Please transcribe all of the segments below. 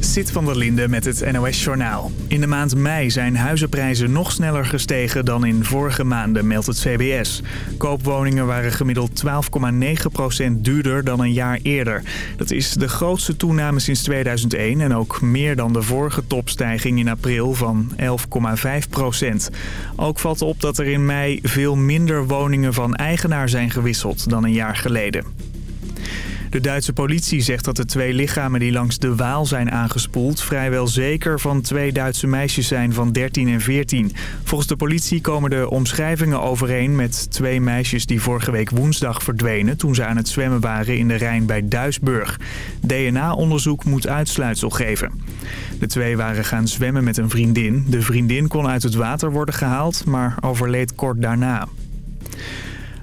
Zit van der Linde met het NOS-journaal. In de maand mei zijn huizenprijzen nog sneller gestegen dan in vorige maanden, meldt het CBS. Koopwoningen waren gemiddeld 12,9% duurder dan een jaar eerder. Dat is de grootste toename sinds 2001 en ook meer dan de vorige topstijging in april van 11,5%. Ook valt op dat er in mei veel minder woningen van eigenaar zijn gewisseld dan een jaar geleden. De Duitse politie zegt dat de twee lichamen die langs de Waal zijn aangespoeld... vrijwel zeker van twee Duitse meisjes zijn van 13 en 14. Volgens de politie komen de omschrijvingen overeen met twee meisjes... die vorige week woensdag verdwenen toen ze aan het zwemmen waren in de Rijn bij Duisburg. DNA-onderzoek moet uitsluitsel geven. De twee waren gaan zwemmen met een vriendin. De vriendin kon uit het water worden gehaald, maar overleed kort daarna.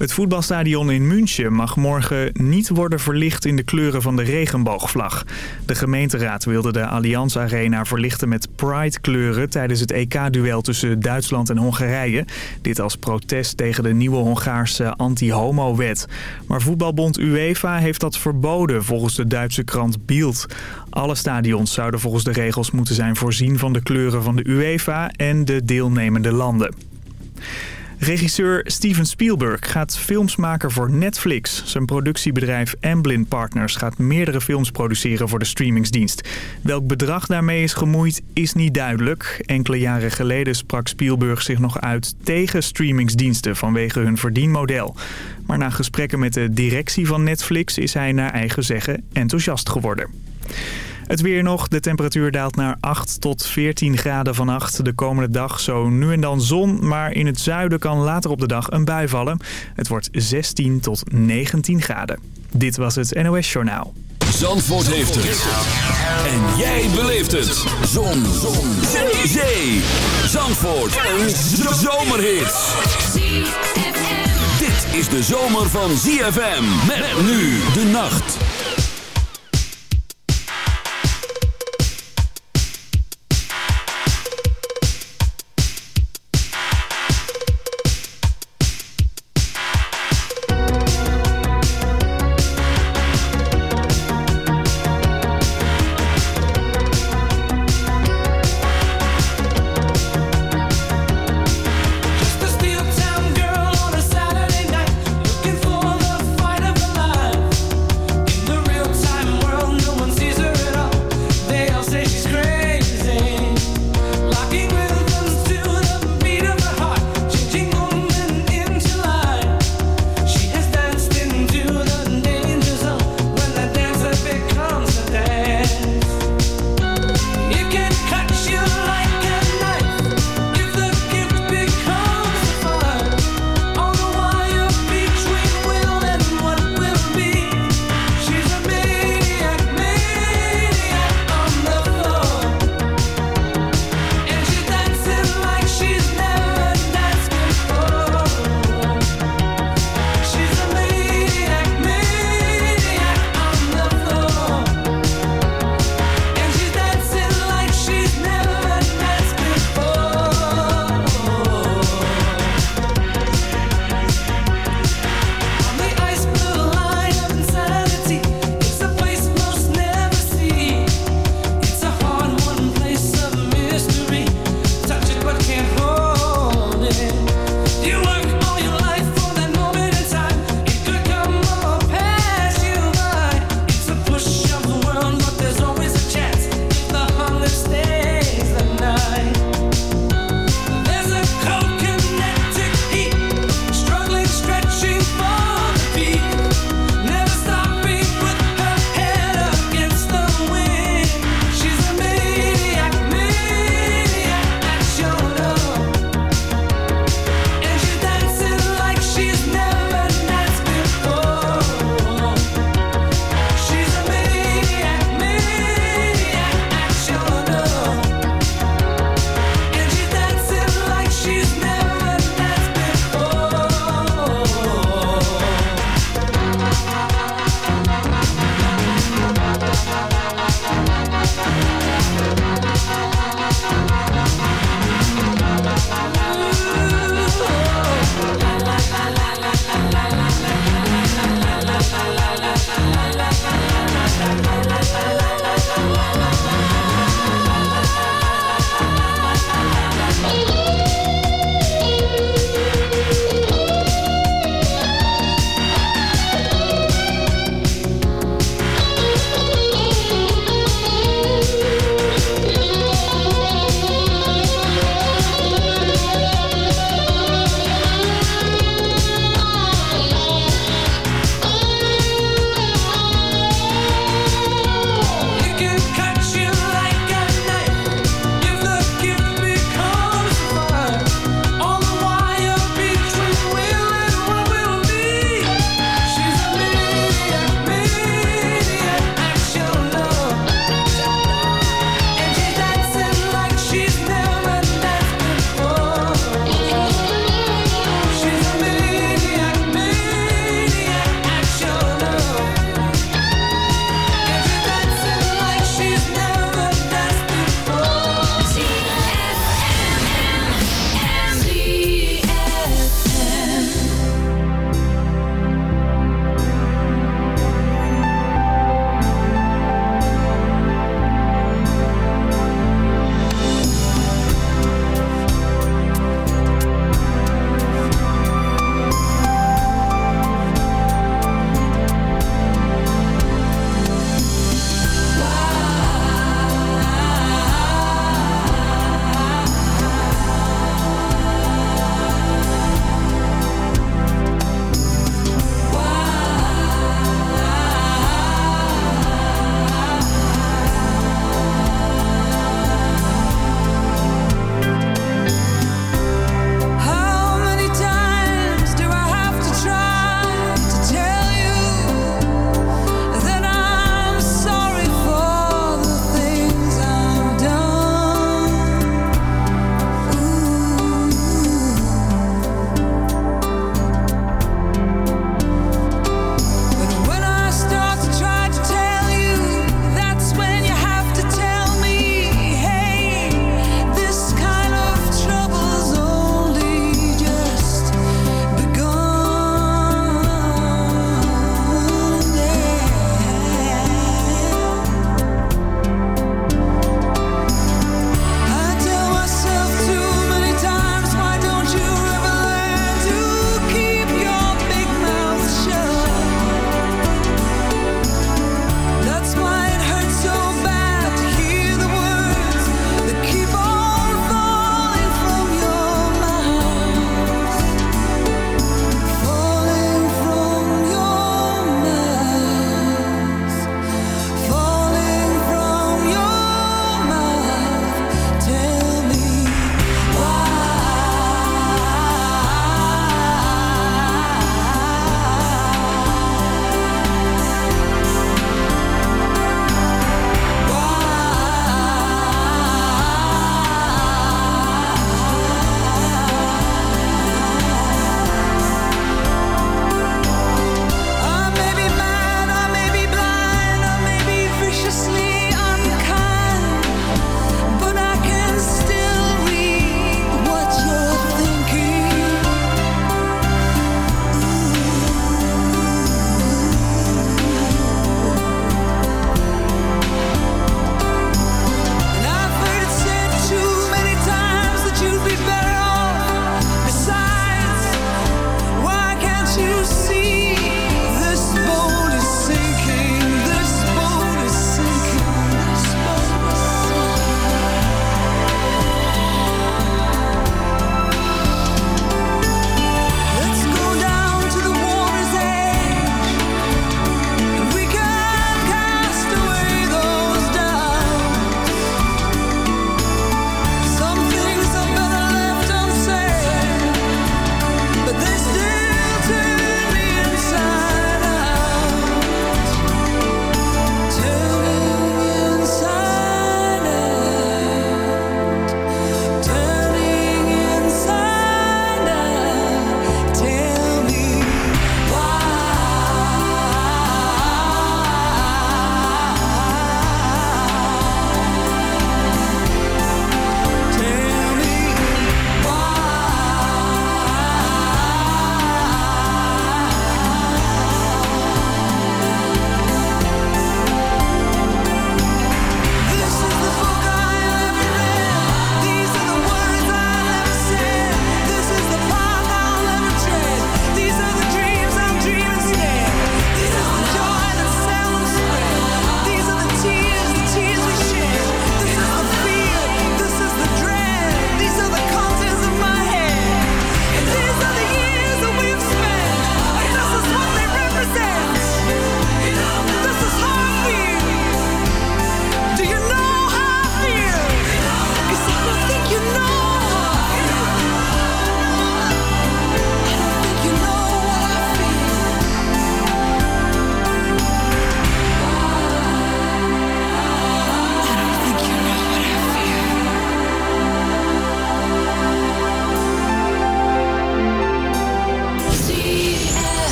Het voetbalstadion in München mag morgen niet worden verlicht in de kleuren van de regenboogvlag. De gemeenteraad wilde de Allianz Arena verlichten met Pride-kleuren tijdens het EK-duel tussen Duitsland en Hongarije. Dit als protest tegen de nieuwe Hongaarse anti-homo-wet. Maar voetbalbond UEFA heeft dat verboden volgens de Duitse krant Bild. Alle stadions zouden volgens de regels moeten zijn voorzien van de kleuren van de UEFA en de deelnemende landen. Regisseur Steven Spielberg gaat films maken voor Netflix. Zijn productiebedrijf Amblin Partners gaat meerdere films produceren voor de streamingsdienst. Welk bedrag daarmee is gemoeid is niet duidelijk. Enkele jaren geleden sprak Spielberg zich nog uit tegen streamingsdiensten vanwege hun verdienmodel. Maar na gesprekken met de directie van Netflix is hij naar eigen zeggen enthousiast geworden. Het weer nog. De temperatuur daalt naar 8 tot 14 graden vannacht. De komende dag zo nu en dan zon, maar in het zuiden kan later op de dag een bui vallen. Het wordt 16 tot 19 graden. Dit was het NOS Journaal. Zandvoort heeft het. En jij beleeft het. Zon. zon. Zee. Zee. Zandvoort. Een zomerhit. Dit is de zomer van ZFM. Met nu de nacht.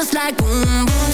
just like boom boom.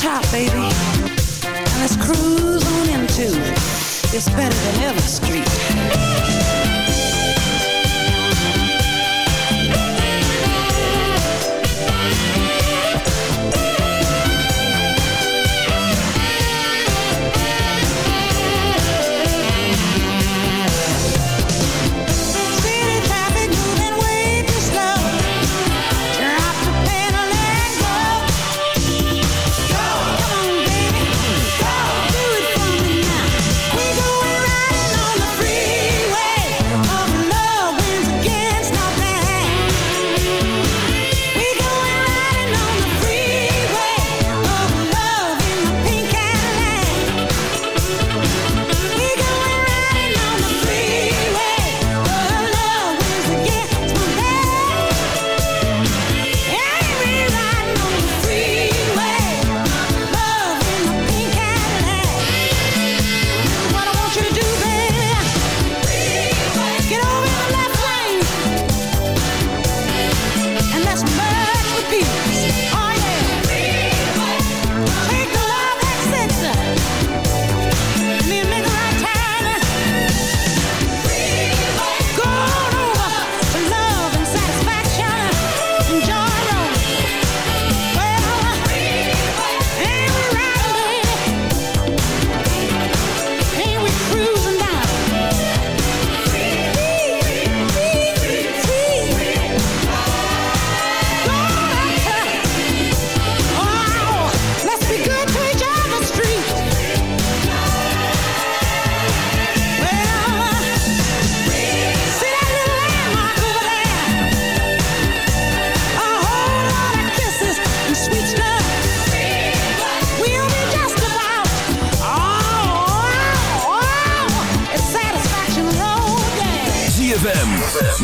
Top, baby. And let's cruise on into this better than ever street.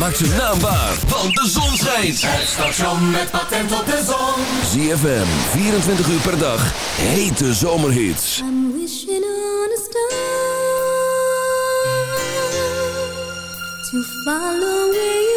Maak ze naambaar, want de zon schijnt. Het station met patent op de zon. ZFM, 24 uur per dag. Hete zomerhits. I'm wishing on a star to follow where you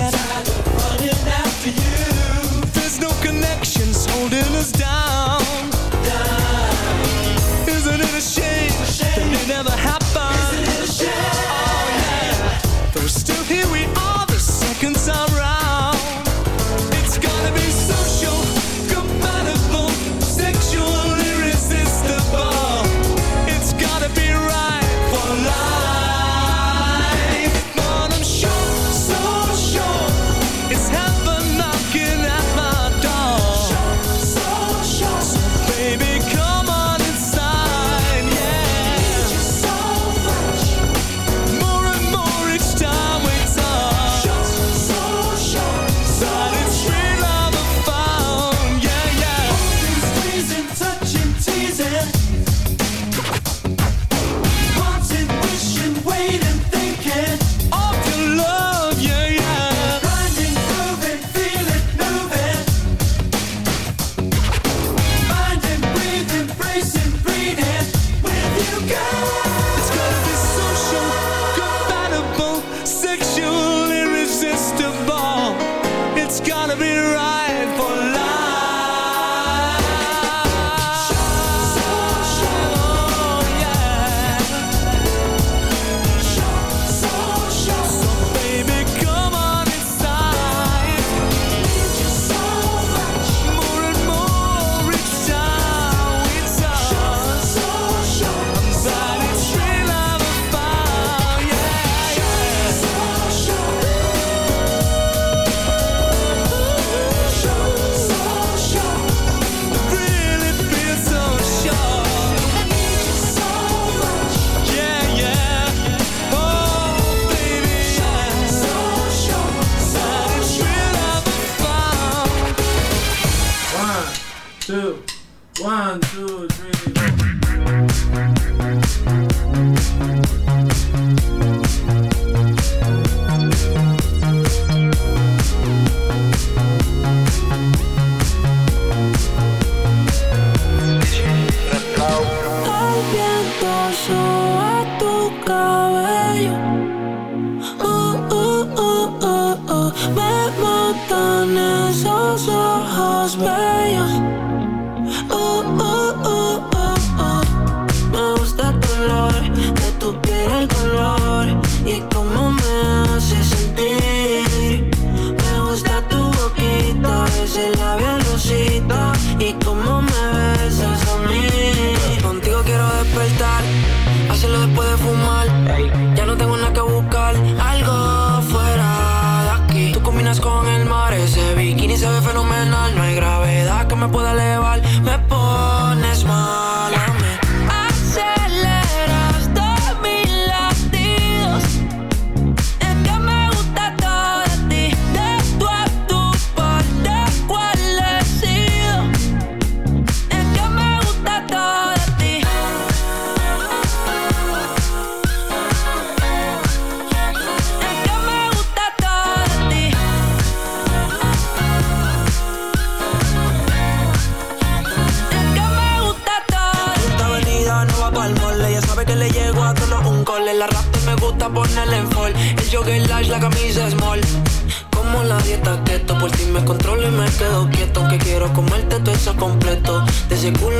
Yeah. Completo. De ese culo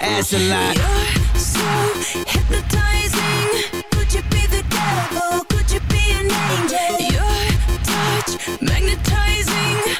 ass a lot. You're so hypnotizing. Could you be the devil? Could you be an angel? Your touch magnetizing.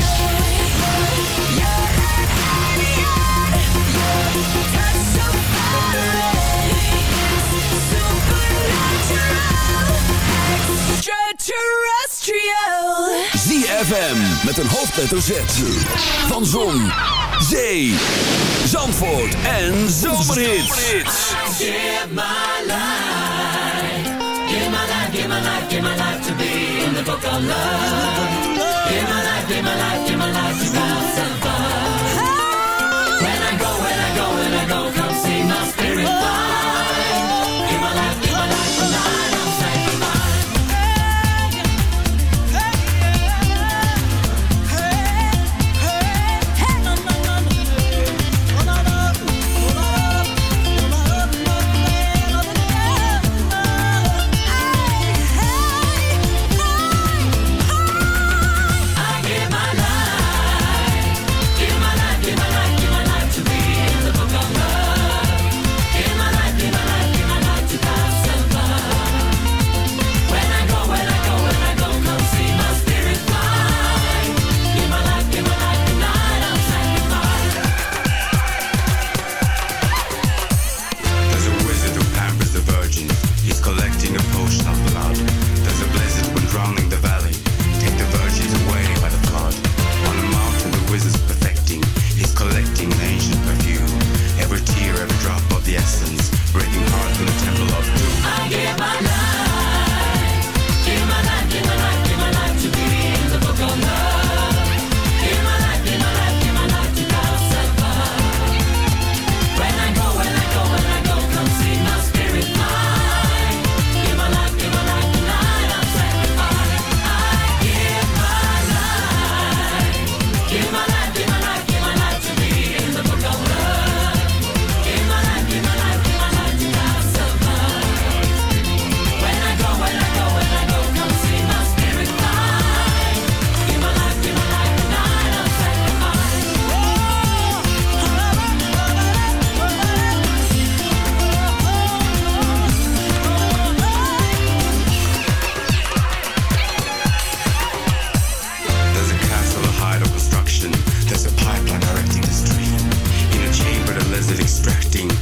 ZFM met een hoofdletter Z. Van Zon, Zee, Zandvoort en Zomerhits. Give my life, give my life, give my life, give my life to be in the book of love. Give my life, give my life, give my life to expecting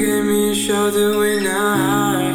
give me a shelter when I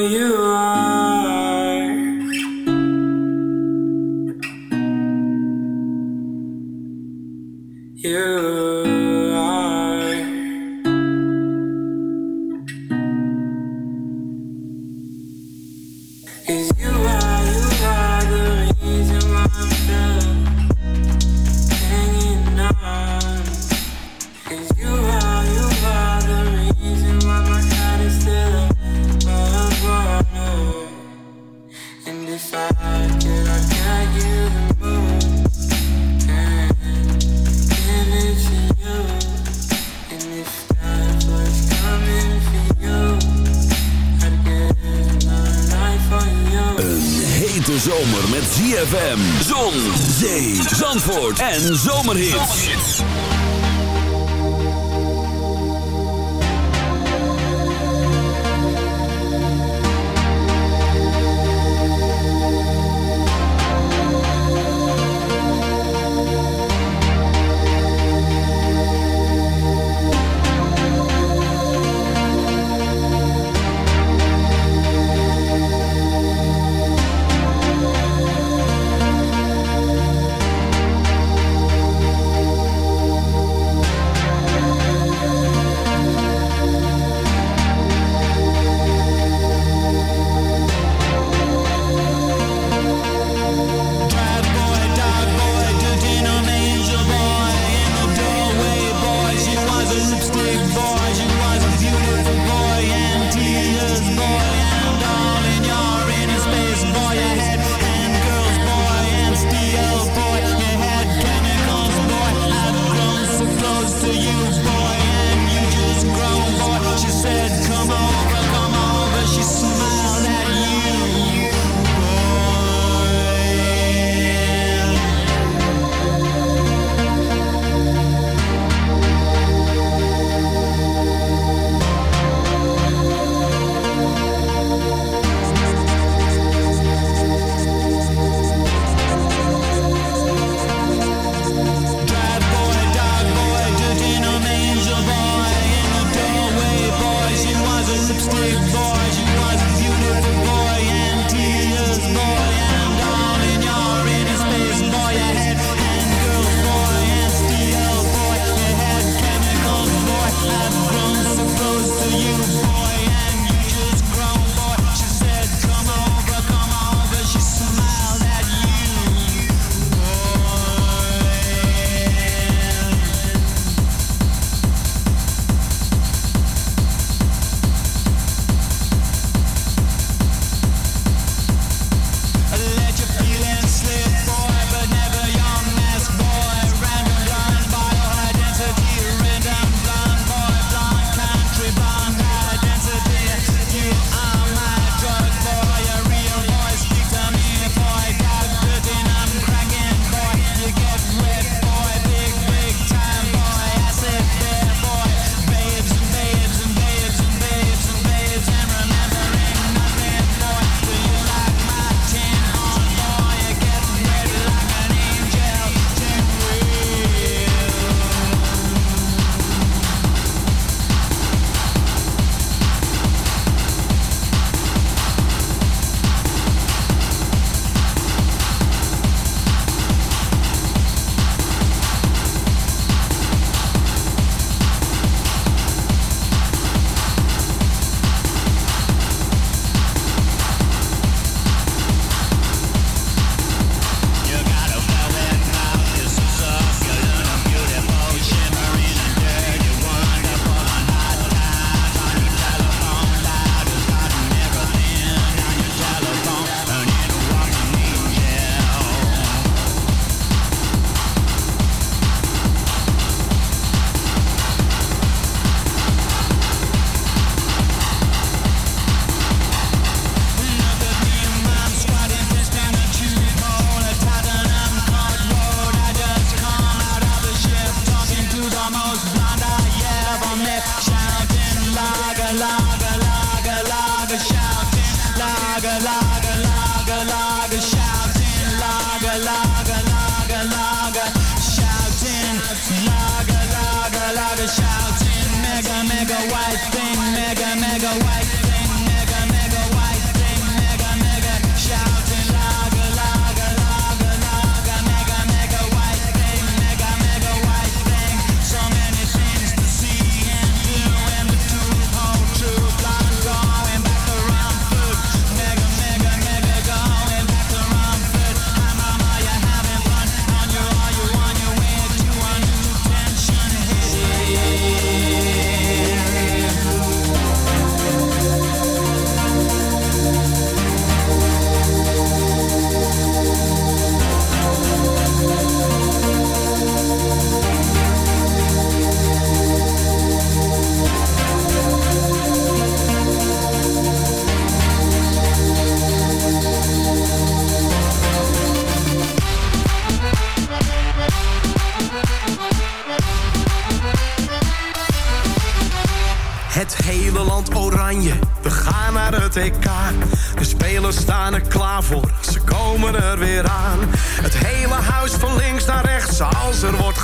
you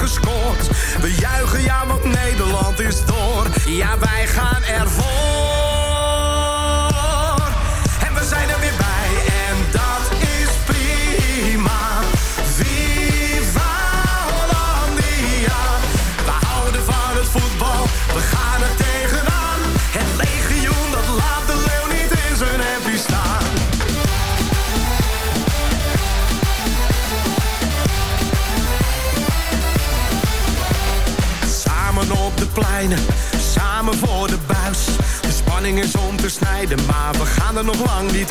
gescoord. lang die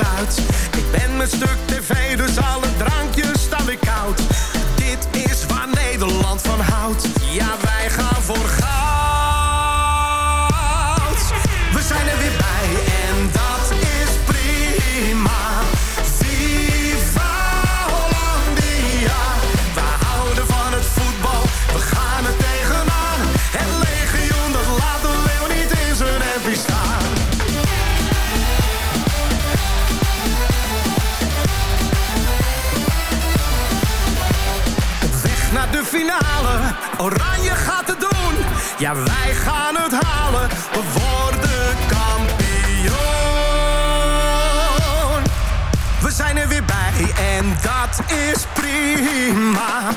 dat is prima.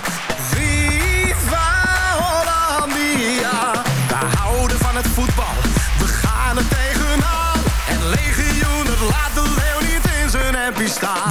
Viva Hollandia. We houden van het voetbal, we gaan het tegenaan. En legioenen laat de leeuw niet in zijn hempie staan.